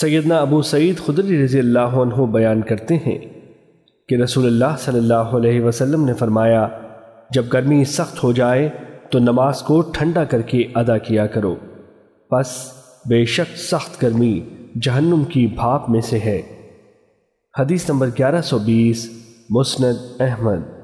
سیدنا ابو سعید خدری رضی اللہ عنہ بیان کرتے ہیں کہ رسول اللہ صلی اللہ علیہ وسلم نے فرمایا، جب گرمی سخت ہو جائے تو نماز کو ٹھنڈا کر کے ادا کیا کرو۔ پس بے شک سخت گرمی جہنم کی بھاپ میں سے ہے۔ حدیث نمبر گیارہ سو بیس، مسند احمد۔